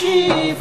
she